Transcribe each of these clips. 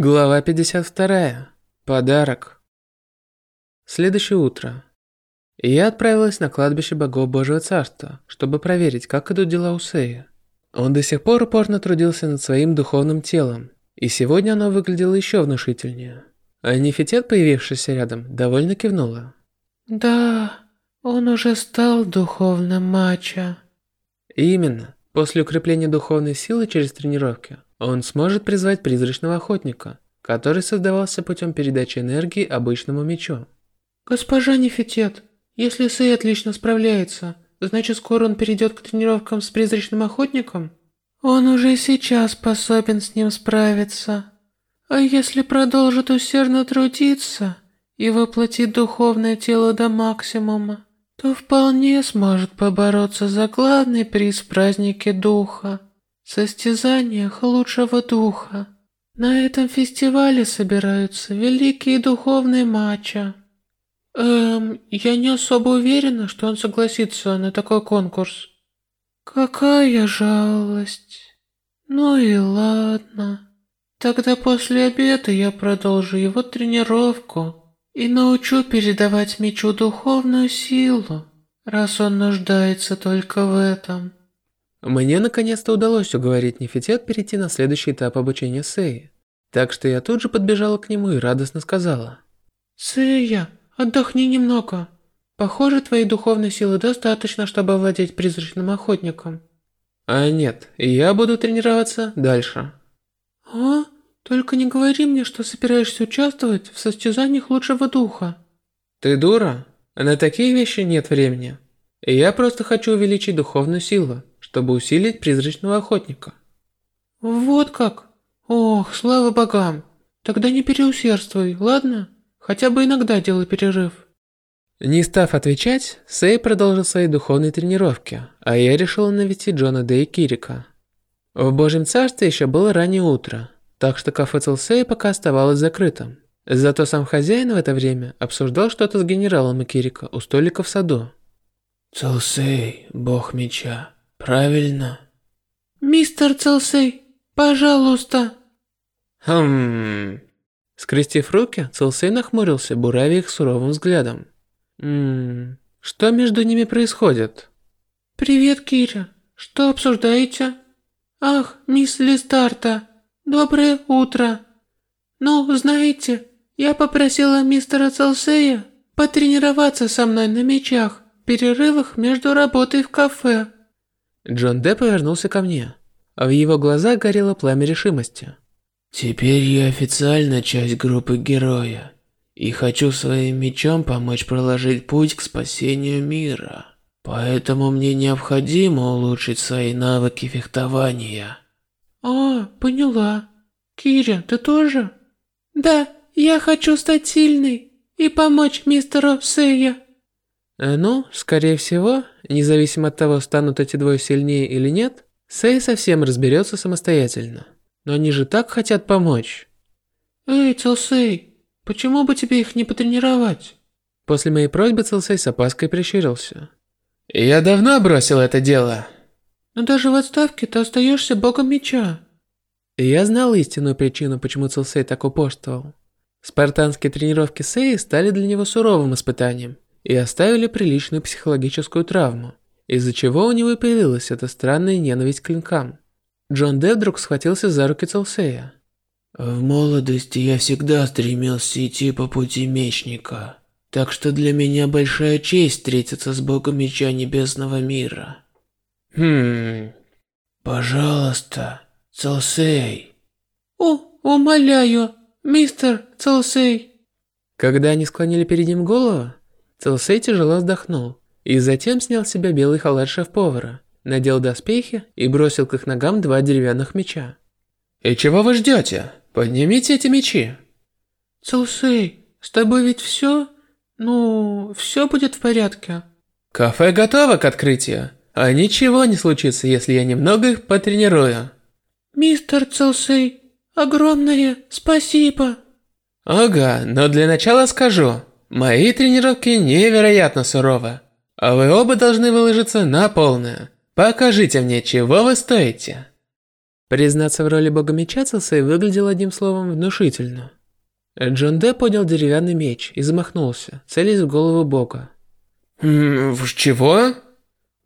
Глава 52. Подарок. Следующее утро. Я отправилась на кладбище богов Божьего Царства, чтобы проверить, как идут дела у Сея. Он до сих пор упорно трудился над своим духовным телом, и сегодня оно выглядело еще внушительнее. А Нефитет, появившийся рядом, довольно кивнула. «Да, он уже стал духовным мачо». Именно. После укрепления духовной силы через тренировки, он сможет призвать призрачного охотника, который создавался путем передачи энергии обычному мечу. «Госпожа Нефитет, если Сэй отлично справляется, значит скоро он перейдет к тренировкам с призрачным охотником?» «Он уже сейчас способен с ним справиться. А если продолжит усердно трудиться и воплотит духовное тело до максимума, то вполне сможет побороться за главный приз в празднике духа» состязаниях лучшего духа. На этом фестивале собираются великие духовные матча. Эм, я не особо уверена, что он согласится на такой конкурс. Какая жалость. Ну и ладно. Тогда после обеда я продолжу его тренировку и научу передавать мечу духовную силу, раз он нуждается только в этом. Мне наконец-то удалось уговорить Нефитет перейти на следующий этап обучения Сеи. Так что я тут же подбежала к нему и радостно сказала. «Сэя, отдохни немного. Похоже, твоей духовной силы достаточно, чтобы овладеть призрачным охотником». «А нет, я буду тренироваться дальше». «А? Только не говори мне, что собираешься участвовать в состязаниях лучшего духа». «Ты дура? На такие вещи нет времени. Я просто хочу увеличить духовную силу чтобы усилить призрачного охотника. Вот как? Ох, слава богам. Тогда не переусердствуй, ладно? Хотя бы иногда делай перерыв. Не став отвечать, Сэй продолжил свои духовные тренировки, а я решил навестить Джона Дэй Кирика. В Божьем Царстве еще было раннее утро, так что кафе Целсей пока оставалось закрытым. Зато сам хозяин в это время обсуждал что-то с генералом и Кирика у столика в саду. Целсей, бог меча, Правильно. Мистер Целсей, пожалуйста. Хм. Скрестив руки, Целсей нахмурился, буравя их суровым взглядом. Ммм, что между ними происходит? Привет, Киря. Что обсуждаете? Ах, мисс Листарта, доброе утро. Ну, знаете, я попросила мистера Целсея потренироваться со мной на мечах в перерывах между работой в кафе. Джон Д повернулся ко мне, а в его глазах горело пламя решимости. «Теперь я официально часть группы героя, и хочу своим мечом помочь проложить путь к спасению мира. Поэтому мне необходимо улучшить свои навыки фехтования». «А, поняла. Киря, ты тоже?» «Да, я хочу стать сильной и помочь мистеру Сэя». Э, ну, скорее всего, независимо от того, станут эти двое сильнее или нет, Сэй совсем разберется самостоятельно. Но они же так хотят помочь. Эй, Целсей, почему бы тебе их не потренировать? После моей просьбы Целсей с опаской прищурился. Я давно бросил это дело. Но даже в отставке ты остаешься богом меча. я знал истинную причину, почему Целсей так упорствовал. Спартанские тренировки Сэй стали для него суровым испытанием и оставили приличную психологическую травму, из-за чего у него и появилась эта странная ненависть к клинкам. Джон Де вдруг схватился за руки Целсея. «В молодости я всегда стремился идти по пути мечника, так что для меня большая честь встретиться с богом меча небесного мира». «Хм...» «Пожалуйста, Целсей». «О, умоляю, мистер Целсей». Когда они склонили перед ним голову, Целсей тяжело вздохнул и затем снял с себя белый халат шеф-повара, надел доспехи и бросил к их ногам два деревянных меча. «И чего вы ждете? Поднимите эти мечи!» «Целсей, с тобой ведь все? Ну, все будет в порядке?» «Кафе готово к открытию, а ничего не случится, если я немного их потренирую». «Мистер Целсей, огромное спасибо!» «Ага, но для начала скажу, Мои тренировки невероятно суровы, а вы оба должны выложиться на полную. Покажите мне, чего вы стоите. Признаться, в роли бога меча Целсей выглядел одним словом внушительно. Джон Де поднял деревянный меч и замахнулся, целясь в голову бога. «М чего?»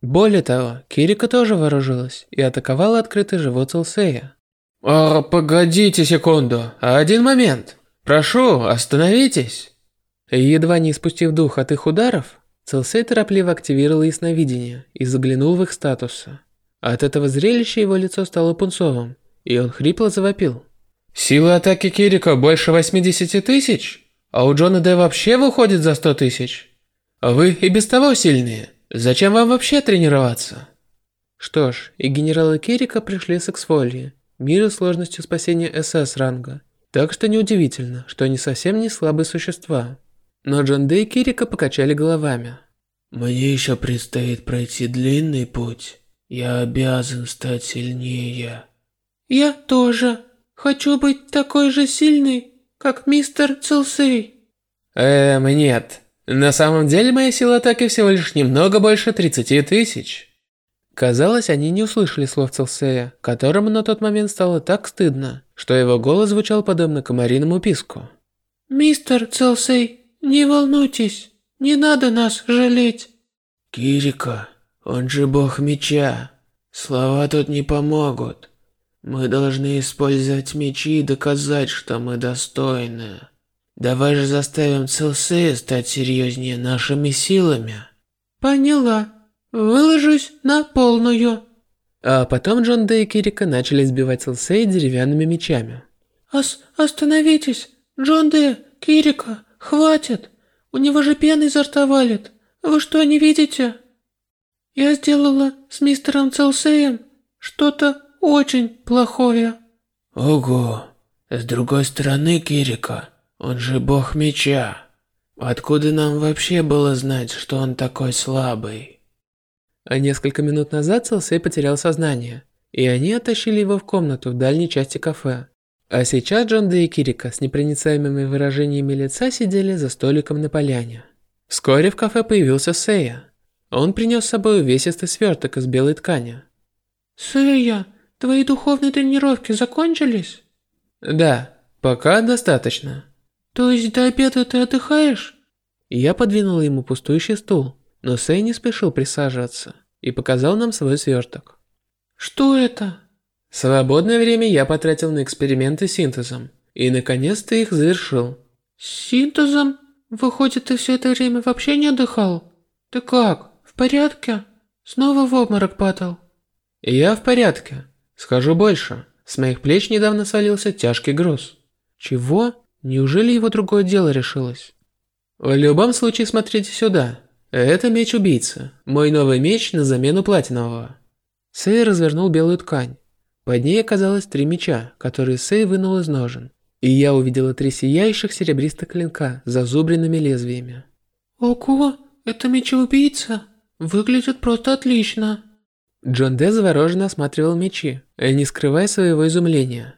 Более того, Кирика тоже вооружилась и атаковала открытый живот Целсея. «А, погодите секунду, один момент. Прошу, остановитесь». Едва не испустив дух от их ударов, Целсей торопливо активировал ясновидение и заглянул в их статусы. От этого зрелища его лицо стало пунцовым, и он хрипло завопил. Сила атаки Кирика больше 80 тысяч? А у Джона Д вообще выходит за 100 тысяч? Вы и без того сильнее. Зачем вам вообще тренироваться? Что ж, и генералы Кирика пришли с Эксфолии, мира сложностью спасения СС ранга. Так что неудивительно, что они совсем не слабые существа. Но Джон Д и Кирика покачали головами. Мне еще предстоит пройти длинный путь. Я обязан стать сильнее. Я тоже. Хочу быть такой же сильной, как мистер Целсей. Эм, нет. На самом деле моя сила атаки всего лишь немного больше 30 тысяч. Казалось, они не услышали слов Целсея, которому на тот момент стало так стыдно, что его голос звучал подобно комариному писку. «Мистер Целсей, не волнуйтесь, не надо нас жалеть». «Кирика, он же бог меча. Слова тут не помогут. Мы должны использовать мечи и доказать, что мы достойны. Давай же заставим Целсея стать серьезнее нашими силами. Поняла. Выложусь на полную. А потом Джон Дэй и Кирика начали сбивать Целсея деревянными мечами. Ос остановитесь. Джон Дэ, Кирика, хватит. У него же пена изо рта валит. Вы что, не видите? Я сделала с мистером Целсеем что-то очень плохое. Ого. С другой стороны, Кирика, он же бог меча. Откуда нам вообще было знать, что он такой слабый? А несколько минут назад Целсей потерял сознание, и они оттащили его в комнату в дальней части кафе. А сейчас Джон Дэ и Кирика с непроницаемыми выражениями лица сидели за столиком на поляне. Вскоре в кафе появился Сэя. Он принес с собой увесистый сверток из белой ткани. «Сэя, Твои духовные тренировки закончились? Да, пока достаточно. То есть до обеда ты отдыхаешь? Я подвинул ему пустующий стул, но Сэй не спешил присаживаться и показал нам свой сверток. Что это? Свободное время я потратил на эксперименты с синтезом и наконец-то их завершил. Синтезом? Выходит, ты все это время вообще не отдыхал? Ты как? В порядке? Снова в обморок падал? Я в порядке. Скажу больше, с моих плеч недавно свалился тяжкий груз. Чего? Неужели его другое дело решилось? В любом случае смотрите сюда. Это меч убийцы. Мой новый меч на замену платинового. Сэй развернул белую ткань. Под ней оказалось три меча, которые Сэй вынул из ножен. И я увидела три сияющих серебристых клинка с зазубренными лезвиями. Ого, это меч-убийца. Выглядит просто отлично. Джон Де завороженно осматривал мечи, не скрывая своего изумления.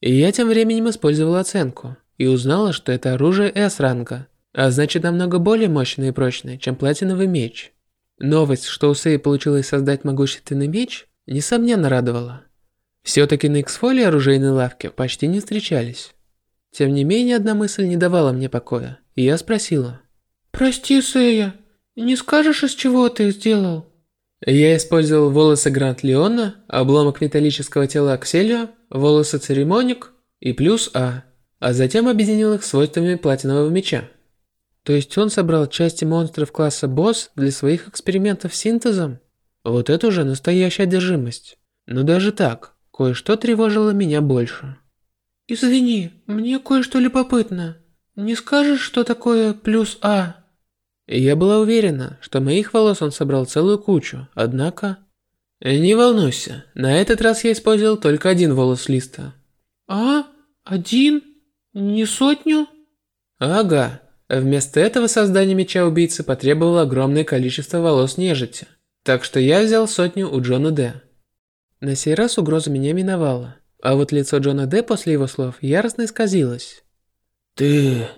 И я тем временем использовала оценку и узнала, что это оружие S-ранга, а значит намного более мощное и прочное, чем платиновый меч. Новость, что у Сэй получилось создать могущественный меч, несомненно радовала. Все-таки на Xfolio оружейной лавке почти не встречались. Тем не менее, одна мысль не давала мне покоя, и я спросила. «Прости, Сэя, не скажешь, из чего ты их сделал?» Я использовал волосы Гранд Леона, обломок металлического тела Акселио, волосы Церемоник и плюс А, а затем объединил их свойствами платинового меча. То есть он собрал части монстров класса босс для своих экспериментов с синтезом? Вот это уже настоящая одержимость. Но даже так, кое-что тревожило меня больше. Извини, мне кое-что любопытно. Не скажешь, что такое плюс А? Я была уверена, что моих волос он собрал целую кучу, однако... Не волнуйся, на этот раз я использовал только один волос листа. А? Один? Не сотню? Ага. Вместо этого создание меча убийцы потребовало огромное количество волос нежити. Так что я взял сотню у Джона Д. На сей раз угроза меня миновала. А вот лицо Джона Д после его слов яростно исказилось. «Ты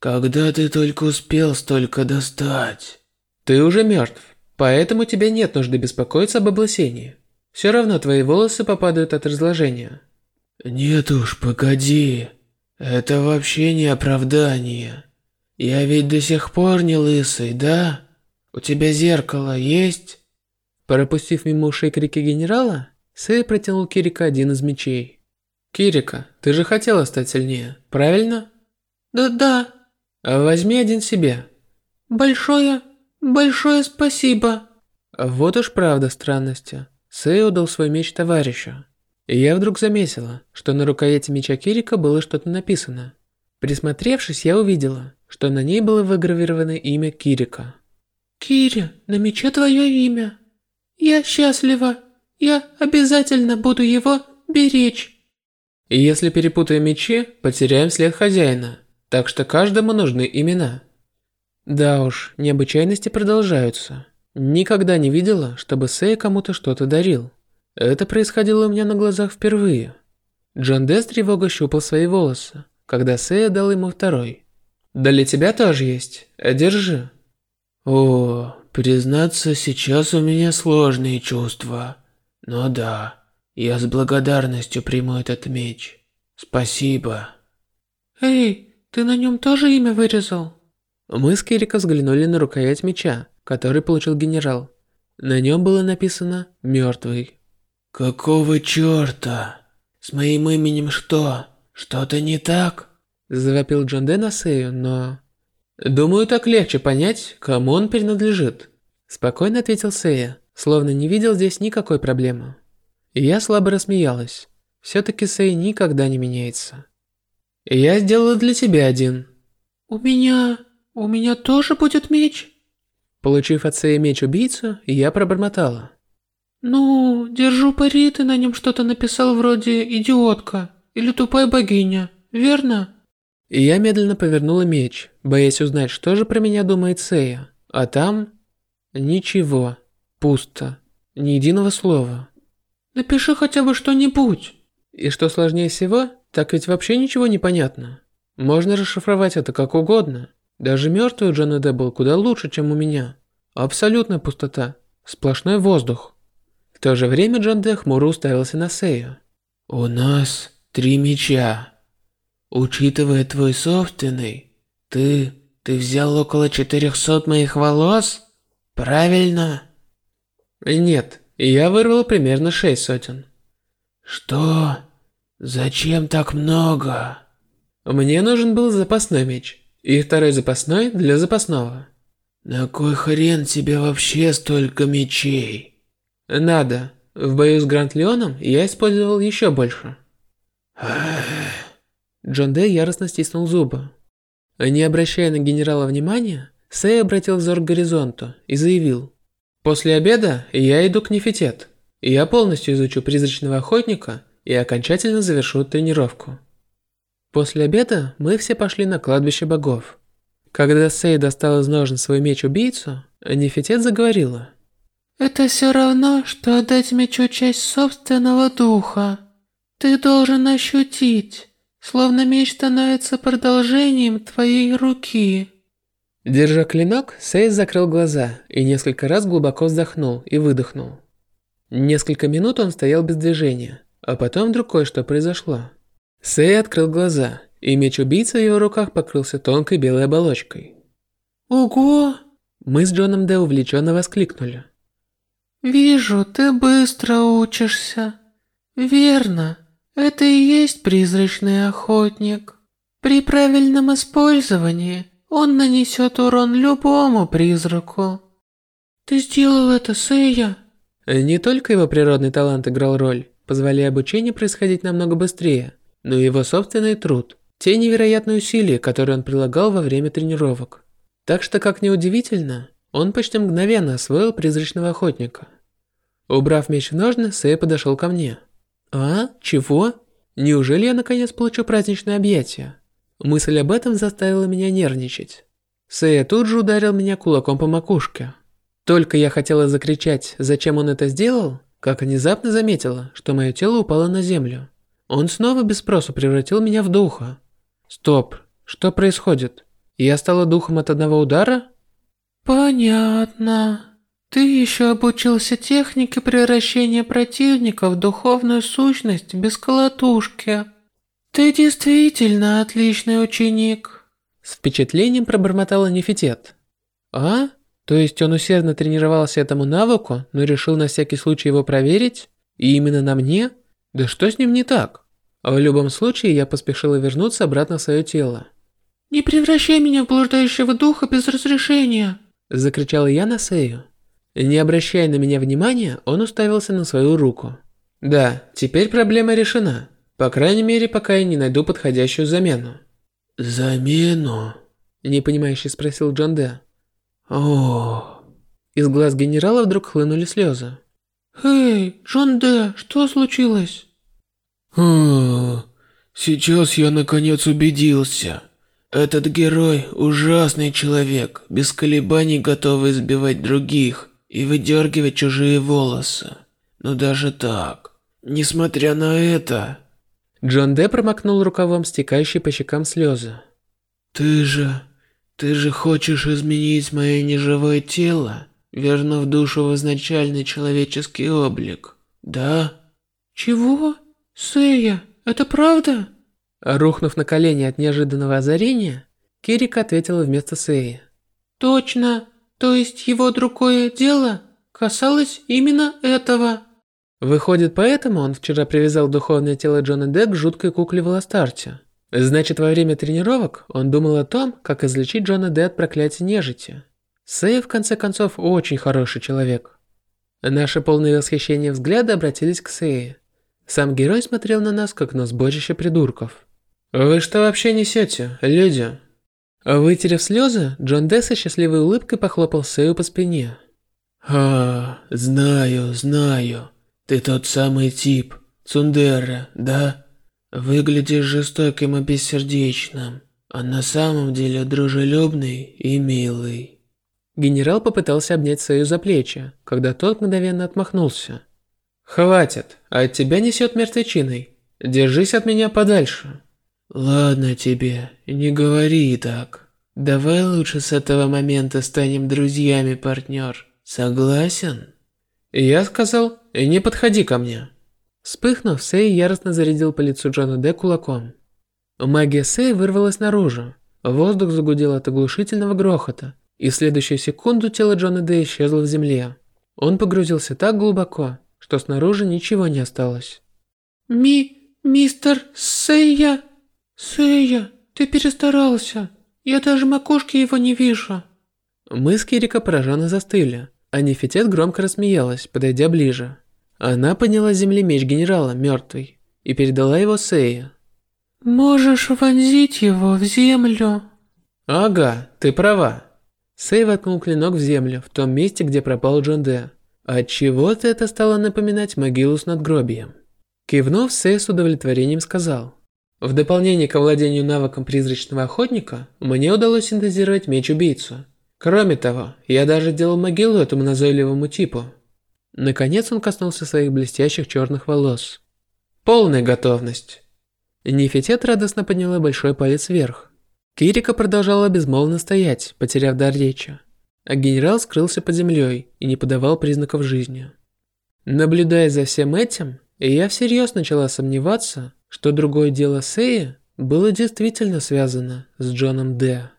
когда ты только успел столько достать? Ты уже мертв, поэтому тебе нет нужды беспокоиться об облысении. Все равно твои волосы попадают от разложения. Нет уж, погоди. Это вообще не оправдание. Я ведь до сих пор не лысый, да? У тебя зеркало есть? Пропустив мимо ушей крики генерала, Сэй протянул Кирика один из мечей. Кирика, ты же хотела стать сильнее, правильно? Да-да. А возьми один себе. Большое, большое спасибо. Вот уж правда странности. Сэй удал свой меч товарищу. И я вдруг заметила, что на рукояти меча Кирика было что-то написано. Присмотревшись, я увидела, что на ней было выгравировано имя Кирика. Кири, на мече твое имя. Я счастлива. Я обязательно буду его беречь. И если перепутаем мечи, потеряем след хозяина. Так что каждому нужны имена. Да уж, необычайности продолжаются. Никогда не видела, чтобы Сэй кому-то что-то дарил. Это происходило у меня на глазах впервые. Джон Дес тревога щупал свои волосы, когда Сэй дал ему второй. «Да для тебя тоже есть. Держи». О, признаться, сейчас у меня сложные чувства. Но да, я с благодарностью приму этот меч. Спасибо. Эй, ты на нем тоже имя вырезал? Мы с Кирико взглянули на рукоять меча, который получил генерал. На нем было написано «Мертвый». «Какого черта? С моим именем что? Что-то не так?» Завопил Джон Дэ но... «Думаю, так легче понять, кому он принадлежит», спокойно ответил Сея, словно не видел здесь никакой проблемы. И я слабо рассмеялась. Все-таки Сей никогда не меняется. «Я сделала для тебя один». «У меня... у меня тоже будет меч?» Получив от Сея меч-убийцу, я пробормотала. «Ну, держу пари, ты на нем что-то написал вроде «идиотка» или «тупая богиня», верно?» И я медленно повернула меч, боясь узнать, что же про меня думает Сея. А там... Ничего. Пусто. Ни единого слова. Напиши хотя бы что-нибудь. И что сложнее всего, так ведь вообще ничего не понятно. Можно расшифровать это как угодно. Даже мертвый Джона Д был куда лучше, чем у меня. Абсолютная пустота. Сплошной воздух. В то же время Джон Д хмуро уставился на Сею. «У нас три меча. Учитывая твой собственный, ты... ты взял около 400 моих волос? Правильно? Нет, я вырвал примерно шесть сотен. Что? Зачем так много? Мне нужен был запасной меч. И второй запасной для запасного. На кой хрен тебе вообще столько мечей? Надо. В бою с Гранд Леоном я использовал еще больше. Джон Дэй яростно стиснул зубы. Не обращая на генерала внимания, Сэй обратил взор к горизонту и заявил. «После обеда я иду к Нефитет. Я полностью изучу призрачного охотника и окончательно завершу тренировку». После обеда мы все пошли на кладбище богов. Когда Сэй достал из ножен свой меч-убийцу, Нефитет заговорила. «Это все равно, что отдать мечу часть собственного духа. Ты должен ощутить, Словно меч становится продолжением твоей руки. Держа клинок, Сейс закрыл глаза и несколько раз глубоко вздохнул и выдохнул. Несколько минут он стоял без движения, а потом вдруг кое-что произошло. Сэй открыл глаза, и меч убийцы в его руках покрылся тонкой белой оболочкой. «Ого!» Мы с Джоном Д увлеченно воскликнули. «Вижу, ты быстро учишься. Верно. Это и есть призрачный охотник. При правильном использовании он нанесет урон любому призраку. Ты сделал это, Сэя? Не только его природный талант играл роль, позволяя обучению происходить намного быстрее, но и его собственный труд, те невероятные усилия, которые он прилагал во время тренировок. Так что, как ни удивительно, он почти мгновенно освоил призрачного охотника. Убрав меч в ножны, Сэй подошел ко мне. А? Чего? Неужели я наконец получу праздничное объятие? Мысль об этом заставила меня нервничать. Сэя тут же ударил меня кулаком по макушке. Только я хотела закричать, зачем он это сделал, как внезапно заметила, что мое тело упало на землю. Он снова без спросу превратил меня в духа. Стоп, что происходит? Я стала духом от одного удара? Понятно. Ты еще обучился технике превращения противника в духовную сущность без колотушки. Ты действительно отличный ученик. С впечатлением пробормотала Нефитет. А? То есть он усердно тренировался этому навыку, но решил на всякий случай его проверить? И именно на мне? Да что с ним не так? В любом случае, я поспешила вернуться обратно в свое тело. «Не превращай меня в блуждающего духа без разрешения!» Закричала я на Сею. Не обращая на меня внимания, он уставился на свою руку. Да, теперь проблема решена. По крайней мере, пока я не найду подходящую замену. «Замену?» Непонимающе спросил Джон Де. О. Из глаз генерала вдруг хлынули слезы. «Эй, Джон Де, что случилось?» Хм, сейчас я наконец убедился. Этот герой – ужасный человек, без колебаний готовый избивать других и выдергивать чужие волосы. Но даже так, несмотря на это... Джон Де промокнул рукавом стекающие по щекам слезы. Ты же... ты же хочешь изменить мое неживое тело, вернув душу в изначальный человеческий облик, да? Чего? Сэя, это правда? Рухнув на колени от неожиданного озарения, Кирика ответила вместо Сэи. Точно. То есть его другое дело касалось именно этого. Выходит, поэтому он вчера привязал духовное тело Джона Дэ к жуткой кукле в Ластарте. Значит, во время тренировок он думал о том, как излечить Джона Дэ от проклятия нежити. Сэй, в конце концов, очень хороший человек. Наши полные восхищения взгляды обратились к Сэй. Сам герой смотрел на нас, как на сборище придурков. «Вы что вообще несете, люди?» Вытерев слезы, Джон со счастливой улыбкой похлопал Сэю по спине. «А, знаю, знаю. Ты тот самый тип, Цундера, да? Выглядишь жестоким и бессердечным, а на самом деле дружелюбный и милый». Генерал попытался обнять Сэю за плечи, когда тот мгновенно отмахнулся. «Хватит, от тебя несет мертвечиной. Держись от меня подальше». Ладно тебе, не говори так. Давай лучше с этого момента станем друзьями, партнер. Согласен? Я сказал, не подходи ко мне. Вспыхнув, Сэй яростно зарядил по лицу Джона Д кулаком. Магия Сэй вырвалась наружу. Воздух загудел от оглушительного грохота, и в следующую секунду тело Джона Д исчезло в земле. Он погрузился так глубоко, что снаружи ничего не осталось. «Ми... мистер Сэйя...» «Сэя, ты перестарался. Я даже макушки его не вижу». Мы с Кирика пораженно застыли, а Нефитет громко рассмеялась, подойдя ближе. Она подняла с земли меч генерала, мертвый, и передала его Сэе. «Можешь вонзить его в землю». «Ага, ты права». Сэй воткнул клинок в землю, в том месте, где пропал Джон Де. Отчего-то это стало напоминать могилу с надгробием. Кивнув, Сэй с удовлетворением сказал – в дополнение к владению навыком призрачного охотника, мне удалось синтезировать меч-убийцу. Кроме того, я даже делал могилу этому назойливому типу. Наконец он коснулся своих блестящих черных волос. Полная готовность. Нефитет радостно подняла большой палец вверх. Кирика продолжала безмолвно стоять, потеряв дар речи. А генерал скрылся под землей и не подавал признаков жизни. Наблюдая за всем этим, я всерьез начала сомневаться, что другое дело Сэя было действительно связано с Джоном Д.